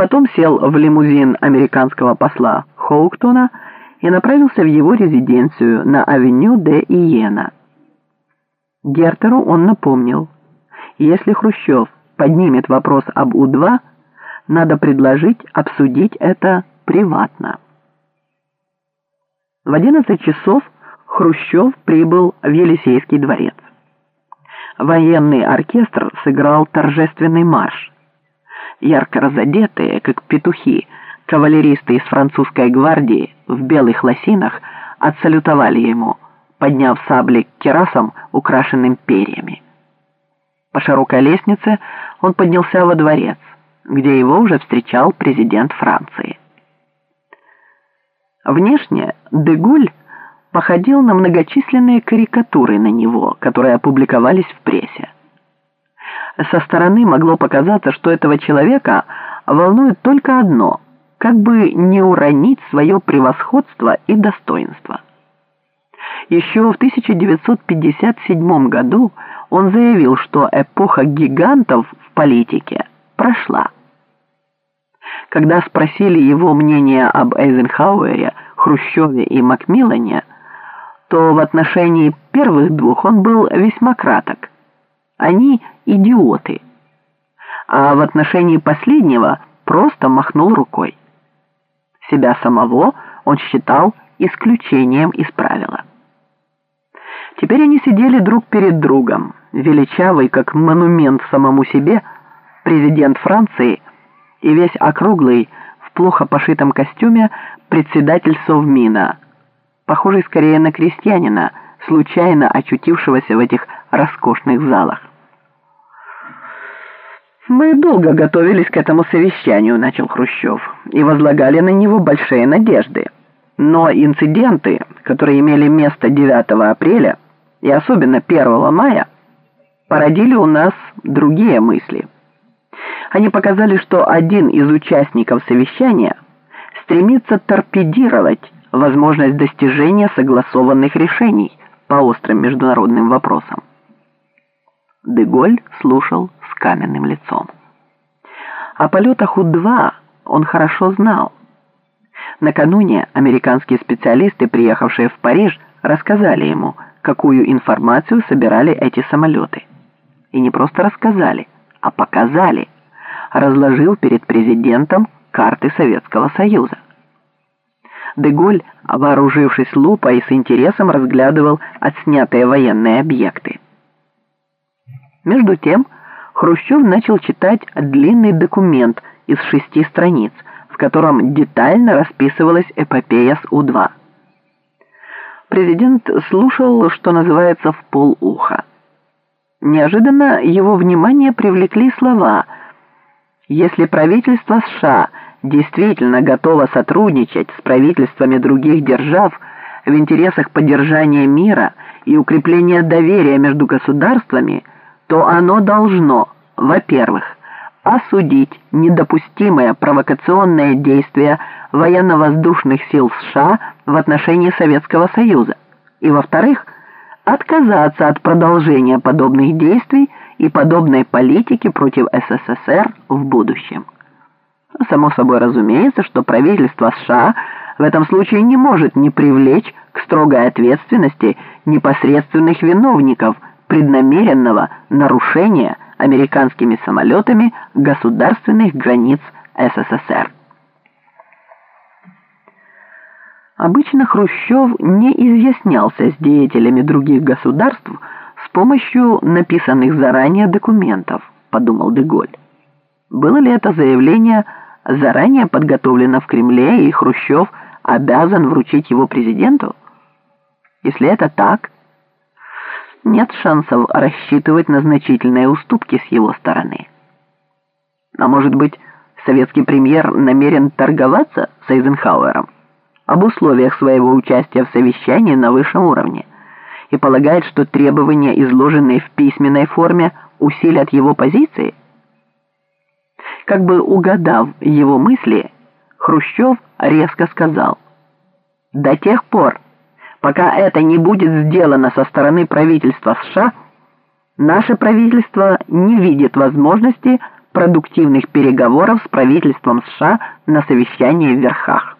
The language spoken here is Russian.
Потом сел в лимузин американского посла Хоуктона и направился в его резиденцию на авеню де Иена. Гертеру он напомнил, если Хрущев поднимет вопрос об У-2, надо предложить обсудить это приватно. В 11 часов Хрущев прибыл в Елисейский дворец. Военный оркестр сыграл торжественный марш. Ярко разодетые, как петухи, кавалеристы из французской гвардии в белых лосинах отсалютовали ему, подняв сабли к керасам, украшенным перьями. По широкой лестнице он поднялся во дворец, где его уже встречал президент Франции. Внешне Дегуль походил на многочисленные карикатуры на него, которые опубликовались в прессе. Со стороны могло показаться, что этого человека волнует только одно – как бы не уронить свое превосходство и достоинство. Еще в 1957 году он заявил, что эпоха гигантов в политике прошла. Когда спросили его мнение об Эйзенхауэре, Хрущеве и Макмиллане, то в отношении первых двух он был весьма краток. Они идиоты. А в отношении последнего просто махнул рукой. Себя самого он считал исключением из правила. Теперь они сидели друг перед другом, величавый, как монумент самому себе, президент Франции и весь округлый, в плохо пошитом костюме, председатель Совмина, похожий скорее на крестьянина, случайно очутившегося в этих роскошных залах. «Мы долго готовились к этому совещанию», — начал Хрущев, «и возлагали на него большие надежды. Но инциденты, которые имели место 9 апреля и особенно 1 мая, породили у нас другие мысли. Они показали, что один из участников совещания стремится торпедировать возможность достижения согласованных решений по острым международным вопросам. Деголь слушал каменным лицом. О полетах У-2 он хорошо знал. Накануне американские специалисты, приехавшие в Париж, рассказали ему, какую информацию собирали эти самолеты. И не просто рассказали, а показали. Разложил перед президентом карты Советского Союза. Деголь, вооружившись лупой, с интересом разглядывал отснятые военные объекты. Между тем, Хрущев начал читать длинный документ из шести страниц, в котором детально расписывалась эпопея с У-2. Президент слушал, что называется, в полуха. Неожиданно его внимание привлекли слова «Если правительство США действительно готово сотрудничать с правительствами других держав в интересах поддержания мира и укрепления доверия между государствами», то оно должно, во-первых, осудить недопустимое провокационное действие военно-воздушных сил США в отношении Советского Союза, и, во-вторых, отказаться от продолжения подобных действий и подобной политики против СССР в будущем. Само собой разумеется, что правительство США в этом случае не может не привлечь к строгой ответственности непосредственных виновников – преднамеренного нарушения американскими самолетами государственных границ СССР. Обычно Хрущев не изъяснялся с деятелями других государств с помощью написанных заранее документов, подумал Деголь. Было ли это заявление заранее подготовлено в Кремле, и Хрущев обязан вручить его президенту? Если это так, нет шансов рассчитывать на значительные уступки с его стороны. А может быть, советский премьер намерен торговаться с Эйзенхауэром об условиях своего участия в совещании на высшем уровне и полагает, что требования, изложенные в письменной форме, усилят его позиции? Как бы угадав его мысли, Хрущев резко сказал «До тех пор, Пока это не будет сделано со стороны правительства США, наше правительство не видит возможности продуктивных переговоров с правительством США на совещании в Верхах.